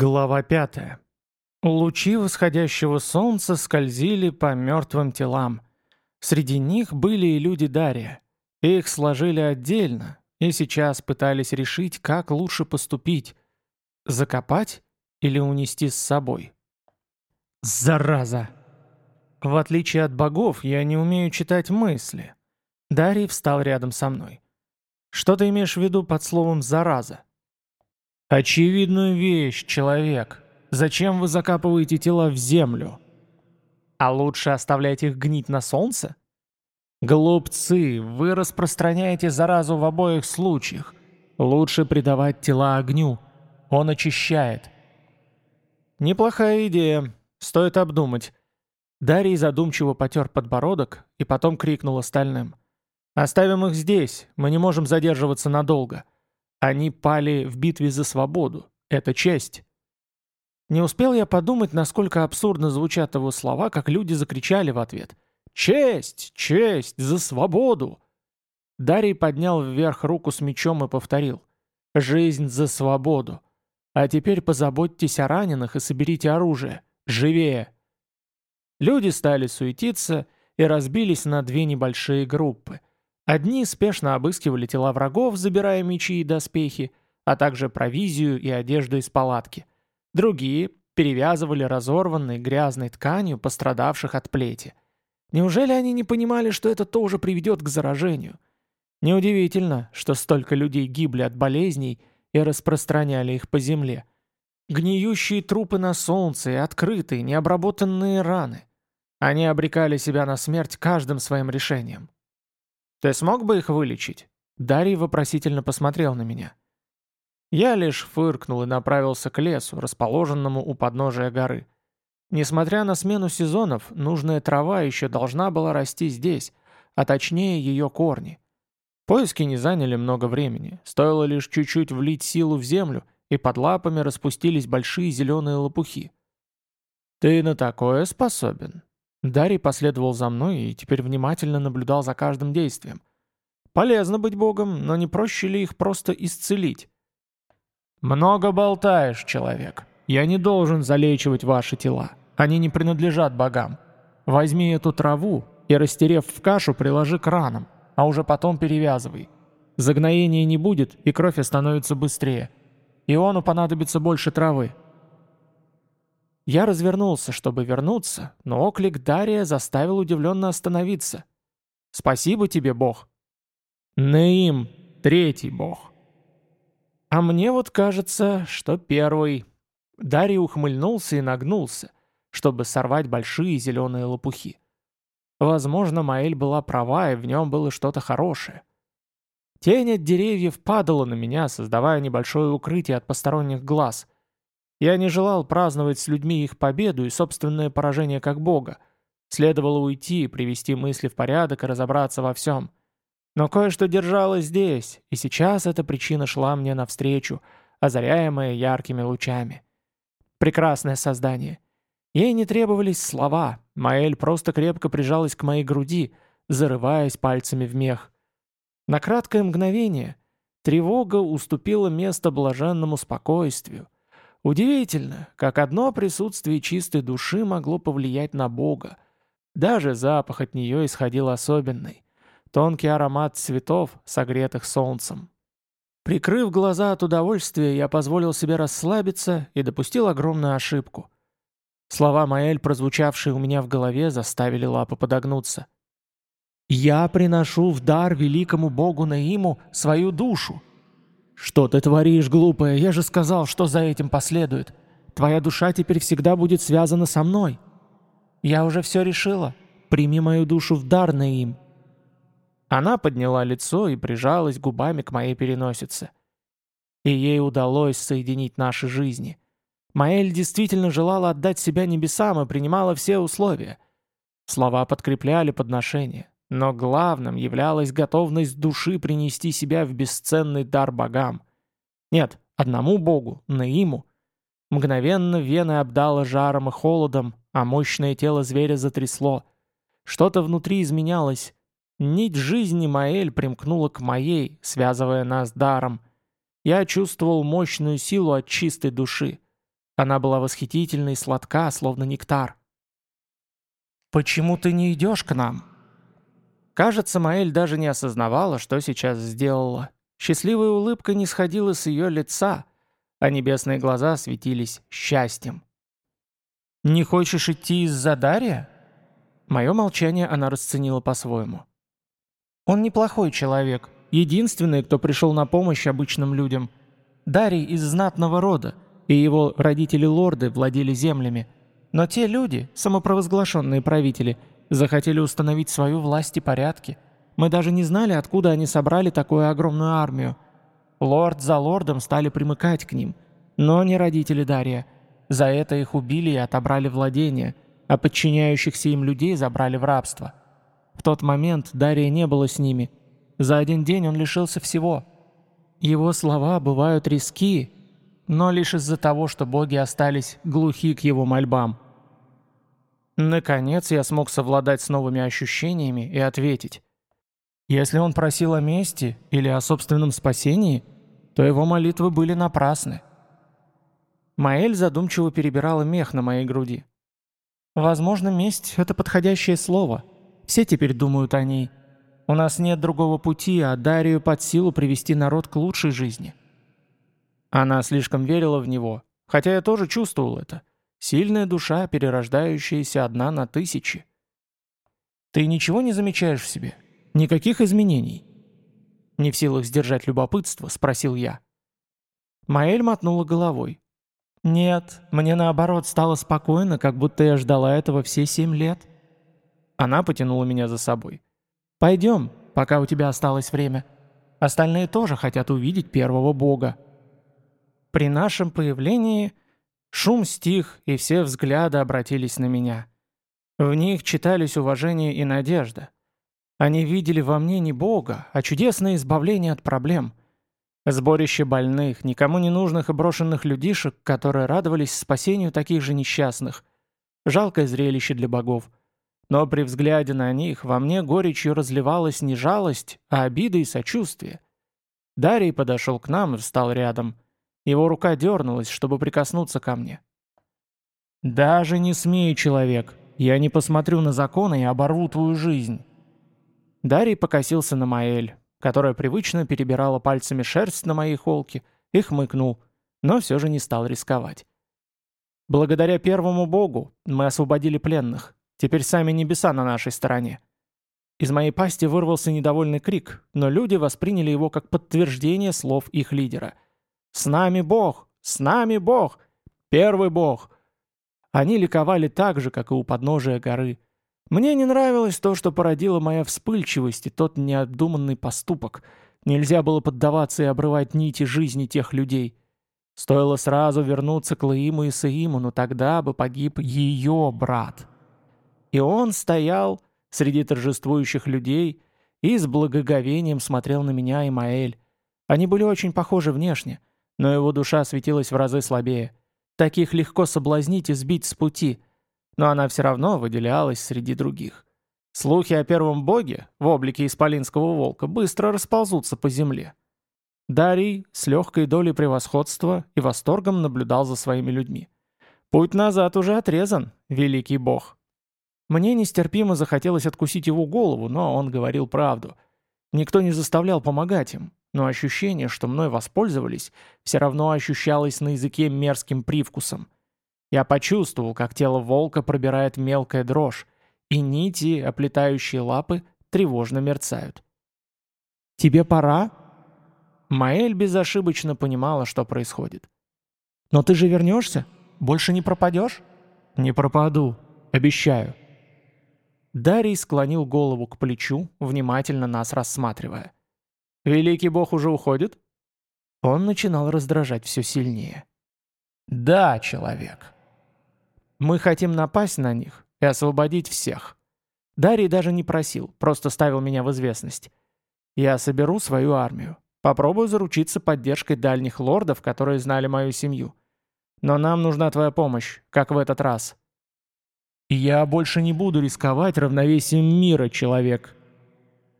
Глава пятая. Лучи восходящего солнца скользили по мертвым телам. Среди них были и люди Дария. Их сложили отдельно, и сейчас пытались решить, как лучше поступить. Закопать или унести с собой? Зараза! В отличие от богов, я не умею читать мысли. Дарий встал рядом со мной. Что ты имеешь в виду под словом «зараза»? «Очевидную вещь, человек. Зачем вы закапываете тела в землю?» «А лучше оставлять их гнить на солнце?» «Глупцы, вы распространяете заразу в обоих случаях. Лучше предавать тела огню. Он очищает». «Неплохая идея. Стоит обдумать». Дарий задумчиво потер подбородок и потом крикнул остальным. «Оставим их здесь, мы не можем задерживаться надолго». Они пали в битве за свободу. Это честь. Не успел я подумать, насколько абсурдно звучат его слова, как люди закричали в ответ. «Честь! Честь! За свободу!» Дарий поднял вверх руку с мечом и повторил. «Жизнь за свободу! А теперь позаботьтесь о раненых и соберите оружие. Живее!» Люди стали суетиться и разбились на две небольшие группы. Одни спешно обыскивали тела врагов, забирая мечи и доспехи, а также провизию и одежду из палатки. Другие перевязывали разорванной грязной тканью пострадавших от плети. Неужели они не понимали, что это тоже приведет к заражению? Неудивительно, что столько людей гибли от болезней и распространяли их по земле. Гниющие трупы на солнце и открытые, необработанные раны. Они обрекали себя на смерть каждым своим решением. «Ты смог бы их вылечить?» Дарий вопросительно посмотрел на меня. Я лишь фыркнул и направился к лесу, расположенному у подножия горы. Несмотря на смену сезонов, нужная трава еще должна была расти здесь, а точнее ее корни. Поиски не заняли много времени, стоило лишь чуть-чуть влить силу в землю, и под лапами распустились большие зеленые лопухи. «Ты на такое способен?» Дарий последовал за мной и теперь внимательно наблюдал за каждым действием. Полезно быть богом, но не проще ли их просто исцелить? «Много болтаешь, человек. Я не должен залечивать ваши тела. Они не принадлежат богам. Возьми эту траву и, растерев в кашу, приложи к ранам, а уже потом перевязывай. Загноения не будет, и кровь остановится быстрее. Иону понадобится больше травы. Я развернулся, чтобы вернуться, но оклик Дария заставил удивленно остановиться. «Спасибо тебе, Бог!» «Наим, третий Бог!» «А мне вот кажется, что первый...» Дарий ухмыльнулся и нагнулся, чтобы сорвать большие зеленые лопухи. Возможно, Маэль была права, и в нем было что-то хорошее. Тень от деревьев падала на меня, создавая небольшое укрытие от посторонних глаз — я не желал праздновать с людьми их победу и собственное поражение как бога. Следовало уйти, привести мысли в порядок и разобраться во всем. Но кое-что держалось здесь, и сейчас эта причина шла мне навстречу, озаряемая яркими лучами. Прекрасное создание. Ей не требовались слова, Маэль просто крепко прижалась к моей груди, зарываясь пальцами в мех. На краткое мгновение тревога уступила место блаженному спокойствию — Удивительно, как одно присутствие чистой души могло повлиять на Бога. Даже запах от нее исходил особенный. Тонкий аромат цветов, согретых солнцем. Прикрыв глаза от удовольствия, я позволил себе расслабиться и допустил огромную ошибку. Слова Маэль, прозвучавшие у меня в голове, заставили лапы подогнуться. «Я приношу в дар великому богу Наиму свою душу. «Что ты творишь, глупая? Я же сказал, что за этим последует. Твоя душа теперь всегда будет связана со мной». «Я уже все решила. Прими мою душу в дар, Наим». Она подняла лицо и прижалась губами к моей переносице. И ей удалось соединить наши жизни. Маэль действительно желала отдать себя небесам и принимала все условия. Слова подкрепляли подношение. Но главным являлась готовность души принести себя в бесценный дар богам. Нет, одному богу, Наиму. Мгновенно вены обдало жаром и холодом, а мощное тело зверя затрясло. Что-то внутри изменялось. Нить жизни Маэль примкнула к моей, связывая нас даром. Я чувствовал мощную силу от чистой души. Она была восхитительна и сладка, словно нектар. «Почему ты не идешь к нам?» Кажется, Маэль даже не осознавала, что сейчас сделала. Счастливая улыбка не сходила с ее лица, а небесные глаза светились счастьем. «Не хочешь идти из-за Дария?» Мое молчание она расценила по-своему. «Он неплохой человек, единственный, кто пришел на помощь обычным людям. Дарий из знатного рода, и его родители-лорды владели землями. Но те люди, самопровозглашенные правители, захотели установить свою власть и порядки. Мы даже не знали, откуда они собрали такую огромную армию. Лорд за лордом стали примыкать к ним, но не родители Дария. За это их убили и отобрали владения, а подчиняющихся им людей забрали в рабство. В тот момент Дария не было с ними. За один день он лишился всего. Его слова бывают риски, но лишь из-за того, что боги остались глухи к его мольбам. Наконец я смог совладать с новыми ощущениями и ответить. Если он просил о мести или о собственном спасении, то его молитвы были напрасны. Маэль задумчиво перебирала мех на моей груди. «Возможно, месть — это подходящее слово. Все теперь думают о ней. У нас нет другого пути, а Дарию под силу привести народ к лучшей жизни». Она слишком верила в него, хотя я тоже чувствовал это. Сильная душа, перерождающаяся одна на тысячи. Ты ничего не замечаешь в себе? Никаких изменений? Не в силах сдержать любопытство, спросил я. Маэль мотнула головой. «Нет, мне наоборот стало спокойно, как будто я ждала этого все семь лет». Она потянула меня за собой. «Пойдем, пока у тебя осталось время. Остальные тоже хотят увидеть первого бога». При нашем появлении шум стих, и все взгляды обратились на меня. В них читались уважение и надежда. Они видели во мне не Бога, а чудесное избавление от проблем. Сборище больных, никому не нужных и брошенных людишек, которые радовались спасению таких же несчастных. Жалкое зрелище для богов. Но при взгляде на них во мне горечью разливалась не жалость, а обида и сочувствие. Дарий подошел к нам и встал рядом — его рука дернулась, чтобы прикоснуться ко мне. «Даже не смей, человек. Я не посмотрю на законы и оборву твою жизнь». Дарий покосился на Маэль, которая привычно перебирала пальцами шерсть на моей холке, и хмыкнул, но все же не стал рисковать. «Благодаря первому богу мы освободили пленных. Теперь сами небеса на нашей стороне». Из моей пасти вырвался недовольный крик, но люди восприняли его как подтверждение слов их лидера – «С нами Бог! С нами Бог! Первый Бог!» Они ликовали так же, как и у подножия горы. Мне не нравилось то, что породило моя вспыльчивость и тот необдуманный поступок. Нельзя было поддаваться и обрывать нити жизни тех людей. Стоило сразу вернуться к Лаиму и Саиму, но тогда бы погиб ее брат. И он стоял среди торжествующих людей и с благоговением смотрел на меня и Маэль. Они были очень похожи внешне, но его душа светилась в разы слабее. Таких легко соблазнить и сбить с пути, но она все равно выделялась среди других. Слухи о первом боге в облике исполинского волка быстро расползутся по земле. Дарий с легкой долей превосходства и восторгом наблюдал за своими людьми. Путь назад уже отрезан, великий бог. Мне нестерпимо захотелось откусить его голову, но он говорил правду. Никто не заставлял помогать им, но ощущение, что мной воспользовались, все равно ощущалось на языке мерзким привкусом. Я почувствовал, как тело волка пробирает мелкая дрожь, и нити, оплетающие лапы, тревожно мерцают. «Тебе пора?» Маэль безошибочно понимала, что происходит. «Но ты же вернешься? Больше не пропадешь?» «Не пропаду. Обещаю». Дарий склонил голову к плечу, внимательно нас рассматривая. Великий бог уже уходит?» Он начинал раздражать все сильнее. «Да, человек. Мы хотим напасть на них и освободить всех. Дарий даже не просил, просто ставил меня в известность. Я соберу свою армию. Попробую заручиться поддержкой дальних лордов, которые знали мою семью. Но нам нужна твоя помощь, как в этот раз. Я больше не буду рисковать равновесием мира, человек»,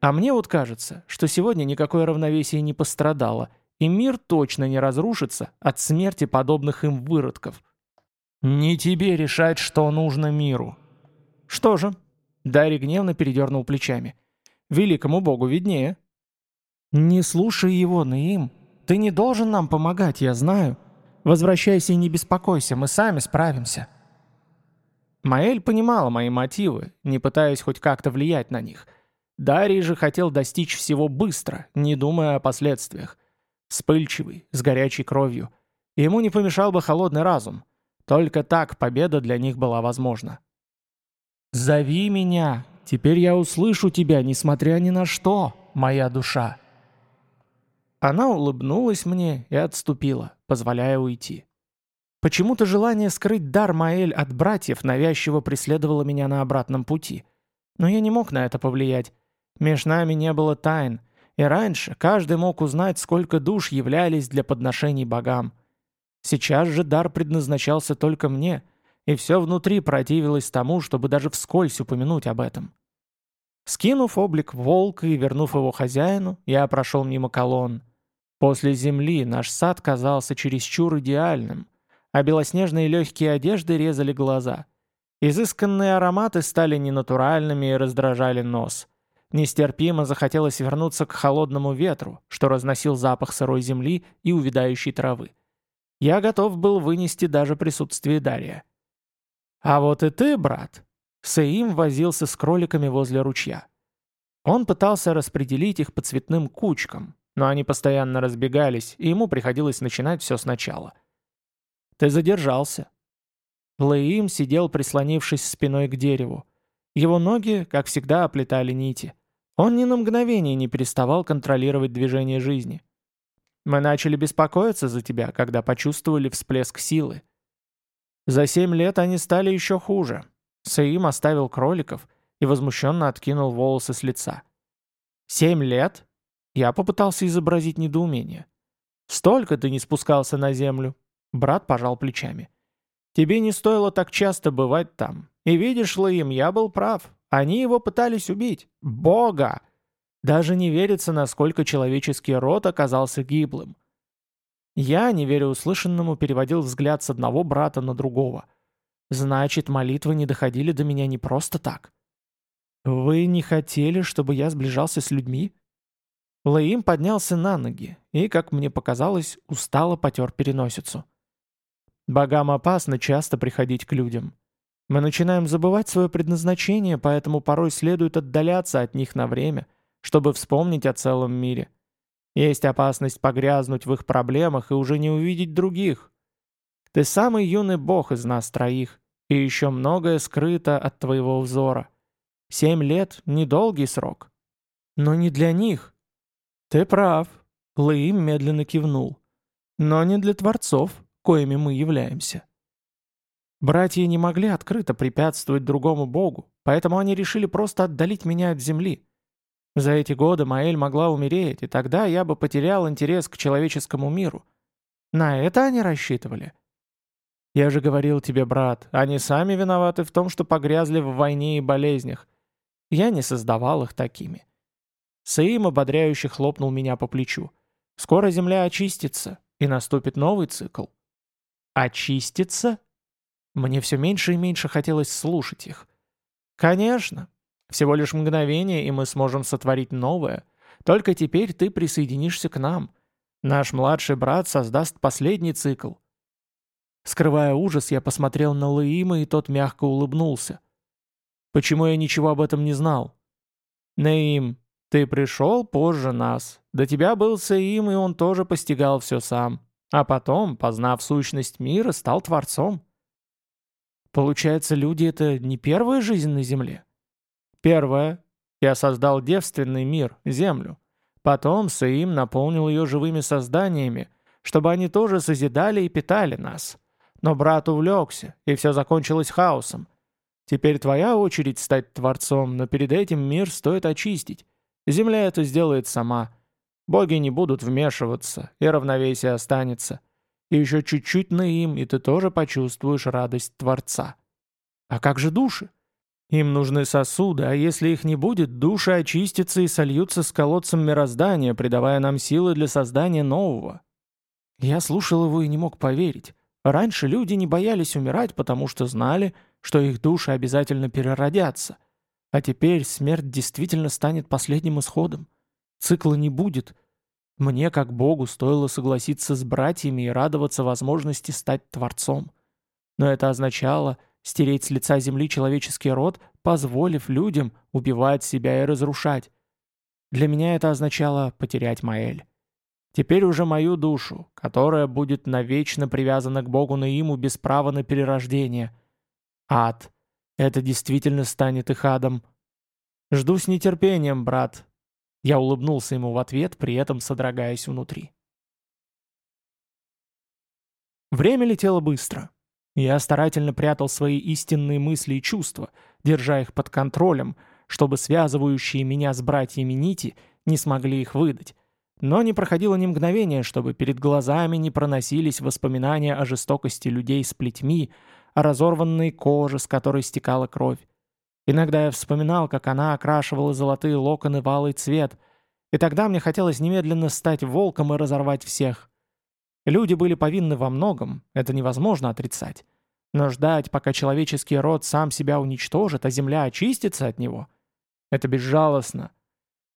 а мне вот кажется, что сегодня никакое равновесие не пострадало, и мир точно не разрушится от смерти подобных им выродков. «Не тебе решать, что нужно миру». «Что же?» Дарий гневно передернул плечами. «Великому богу виднее». «Не слушай его, Наим. Ты не должен нам помогать, я знаю. Возвращайся и не беспокойся, мы сами справимся». Маэль понимала мои мотивы, не пытаясь хоть как-то влиять на них. Дарий же хотел достичь всего быстро, не думая о последствиях. Вспыльчивый, с горячей кровью. Ему не помешал бы холодный разум. Только так победа для них была возможна. «Зови меня! Теперь я услышу тебя, несмотря ни на что, моя душа!» Она улыбнулась мне и отступила, позволяя уйти. Почему-то желание скрыть дар Маэль от братьев навязчиво преследовало меня на обратном пути. Но я не мог на это повлиять. Меж нами не было тайн, и раньше каждый мог узнать, сколько душ являлись для подношений богам. Сейчас же дар предназначался только мне, и все внутри противилось тому, чтобы даже вскользь упомянуть об этом. Скинув облик волка и вернув его хозяину, я прошел мимо колонн. После земли наш сад казался чересчур идеальным, а белоснежные легкие одежды резали глаза. Изысканные ароматы стали ненатуральными и раздражали нос. Нестерпимо захотелось вернуться к холодному ветру, что разносил запах сырой земли и увядающей травы. Я готов был вынести даже присутствие Дария. «А вот и ты, брат!» Саим возился с кроликами возле ручья. Он пытался распределить их по цветным кучкам, но они постоянно разбегались, и ему приходилось начинать все сначала. «Ты задержался». Лаим сидел, прислонившись спиной к дереву. Его ноги, как всегда, оплетали нити. Он ни на мгновение не переставал контролировать движение жизни. Мы начали беспокоиться за тебя, когда почувствовали всплеск силы. За семь лет они стали еще хуже. Саим оставил кроликов и возмущенно откинул волосы с лица. «Семь лет?» Я попытался изобразить недоумение. «Столько ты не спускался на землю?» Брат пожал плечами. «Тебе не стоило так часто бывать там. И видишь, Лаим, я был прав. Они его пытались убить. Бога!» Даже не верится, насколько человеческий род оказался гиблым. Я, не веря услышанному, переводил взгляд с одного брата на другого. Значит, молитвы не доходили до меня не просто так. «Вы не хотели, чтобы я сближался с людьми?» Лаим поднялся на ноги и, как мне показалось, устало потер переносицу. Богам опасно часто приходить к людям. Мы начинаем забывать свое предназначение, поэтому порой следует отдаляться от них на время, чтобы вспомнить о целом мире. Есть опасность погрязнуть в их проблемах и уже не увидеть других. Ты самый юный бог из нас троих, и еще многое скрыто от твоего взора. Семь лет — недолгий срок. Но не для них, «Ты прав», — Лаим медленно кивнул. «Но не для творцов, коими мы являемся». Братья не могли открыто препятствовать другому богу, поэтому они решили просто отдалить меня от земли. За эти годы Маэль могла умереть, и тогда я бы потерял интерес к человеческому миру. На это они рассчитывали. Я же говорил тебе, брат, они сами виноваты в том, что погрязли в войне и болезнях. Я не создавал их такими. Саим ободряюще хлопнул меня по плечу. «Скоро Земля очистится, и наступит новый цикл». «Очистится?» Мне все меньше и меньше хотелось слушать их. «Конечно. Всего лишь мгновение, и мы сможем сотворить новое. Только теперь ты присоединишься к нам. Наш младший брат создаст последний цикл». Скрывая ужас, я посмотрел на Лаима, и тот мягко улыбнулся. «Почему я ничего об этом не знал?» «Наим, ты пришел позже нас. До тебя был Саим, и он тоже постигал все сам. А потом, познав сущность мира, стал Творцом. Получается, люди — это не первая жизнь на Земле? Первая. Я создал девственный мир, Землю. Потом Саим наполнил ее живыми созданиями, чтобы они тоже созидали и питали нас. Но брат увлекся, и все закончилось хаосом. Теперь твоя очередь стать Творцом, но перед этим мир стоит очистить. Земля это сделает сама. Боги не будут вмешиваться, и равновесие останется. И еще чуть-чуть на им, и ты тоже почувствуешь радость Творца. А как же души? Им нужны сосуды, а если их не будет, души очистятся и сольются с колодцем мироздания, придавая нам силы для создания нового. Я слушал его и не мог поверить. Раньше люди не боялись умирать, потому что знали, что их души обязательно переродятся. А теперь смерть действительно станет последним исходом. Цикла не будет. Мне, как Богу, стоило согласиться с братьями и радоваться возможности стать Творцом. Но это означало стереть с лица земли человеческий род, позволив людям убивать себя и разрушать. Для меня это означало потерять Маэль. Теперь уже мою душу, которая будет навечно привязана к Богу Наиму без права на перерождение. Ад. Это действительно станет их адом. Жду с нетерпением, брат. Я улыбнулся ему в ответ, при этом содрогаясь внутри. Время летело быстро. Я старательно прятал свои истинные мысли и чувства, держа их под контролем, чтобы связывающие меня с братьями нити не смогли их выдать. Но не проходило ни мгновения, чтобы перед глазами не проносились воспоминания о жестокости людей с плетьми, о разорванной коже, с которой стекала кровь. Иногда я вспоминал, как она окрашивала золотые локоны в алый цвет, и тогда мне хотелось немедленно стать волком и разорвать всех. Люди были повинны во многом, это невозможно отрицать. Но ждать, пока человеческий род сам себя уничтожит, а земля очистится от него, это безжалостно.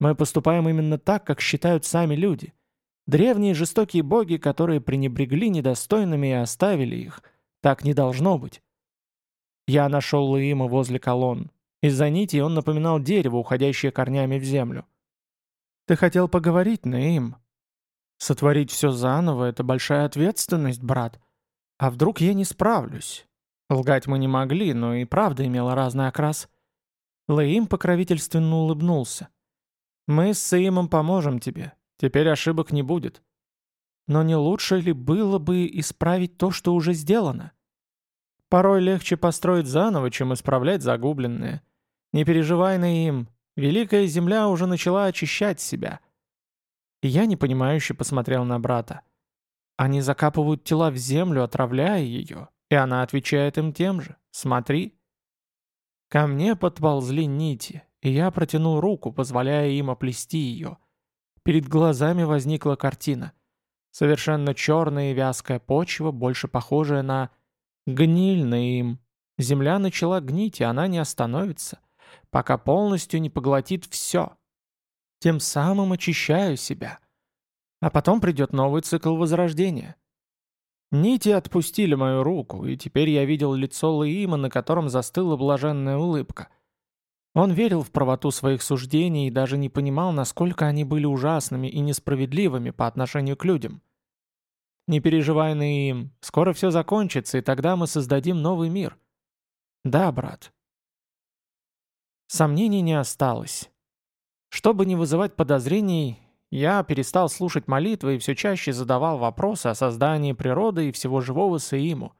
Мы поступаем именно так, как считают сами люди. Древние жестокие боги, которые пренебрегли недостойными и оставили их. Так не должно быть. Я нашел Лаима возле колонн. Из-за нити он напоминал дерево, уходящее корнями в землю. «Ты хотел поговорить, Наим?» Сотворить все заново — это большая ответственность, брат. А вдруг я не справлюсь? Лгать мы не могли, но и правда имела разный окрас. Лаим покровительственно улыбнулся. «Мы с Саимом поможем тебе. Теперь ошибок не будет. Но не лучше ли было бы исправить то, что уже сделано? Порой легче построить заново, чем исправлять загубленное. Не переживай, Наим. Великая земля уже начала очищать себя. Я непонимающе посмотрел на брата. Они закапывают тела в землю, отравляя ее, и она отвечает им тем же. Смотри. Ко мне подползли нити, и я протянул руку, позволяя им оплести ее. Перед глазами возникла картина. Совершенно черная и вязкая почва, больше похожая на гниль на им. Земля начала гнить, и она не остановится, пока полностью не поглотит все. Тем самым очищаю себя. А потом придет новый цикл возрождения. Нити отпустили мою руку, и теперь я видел лицо Лаима, на котором застыла блаженная улыбка. Он верил в правоту своих суждений и даже не понимал, насколько они были ужасными и несправедливыми по отношению к людям. Не переживай, Наим, скоро все закончится, и тогда мы создадим новый мир. Да, брат. Сомнений не осталось. Чтобы не вызывать подозрений, я перестал слушать молитвы и все чаще задавал вопросы о создании природы и всего живого Саиму.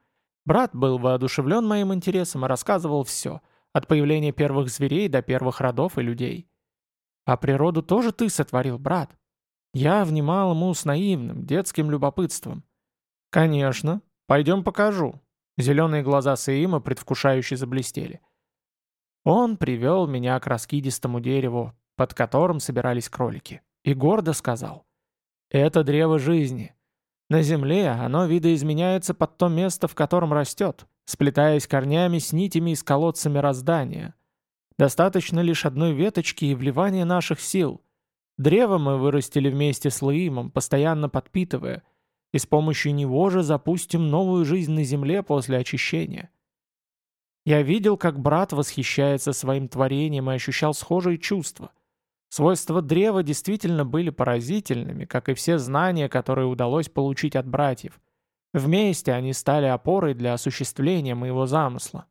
Брат был воодушевлен моим интересом и рассказывал все, от появления первых зверей до первых родов и людей. А природу тоже ты сотворил, брат. Я внимал ему с наивным, детским любопытством. «Конечно. Пойдем покажу». Зеленые глаза Саима предвкушающе заблестели. Он привел меня к раскидистому дереву, под которым собирались кролики, и гордо сказал. «Это древо жизни. На земле оно видоизменяется под то место, в котором растет, сплетаясь корнями с нитями из колодца мироздания. Достаточно лишь одной веточки и вливания наших сил. Древо мы вырастили вместе с Лаимом, постоянно подпитывая, и с помощью него же запустим новую жизнь на земле после очищения». Я видел, как брат восхищается своим творением и ощущал схожие чувства. Свойства древа действительно были поразительными, как и все знания, которые удалось получить от братьев. Вместе они стали опорой для осуществления моего замысла.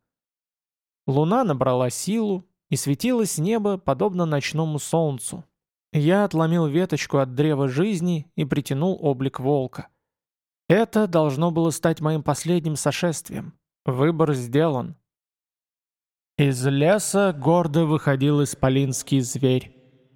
Луна набрала силу и светила с неба, подобно ночному солнцу. Я отломил веточку от древа жизни и притянул облик волка. Это должно было стать моим последним сошествием. Выбор сделан. Из леса гордо выходил исполинский зверь.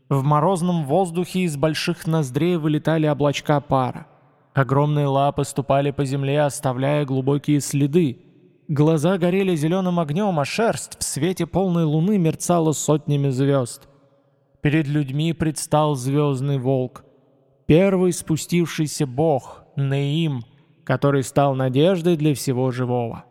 В морозном воздухе из больших ноздрей вылетали облачка пара. Огромные лапы ступали по земле, оставляя глубокие следы. Глаза горели зеленым огнем, а шерсть в свете полной луны мерцала сотнями звезд. Перед людьми предстал звездный волк. Первый спустившийся бог, Неим, который стал надеждой для всего живого.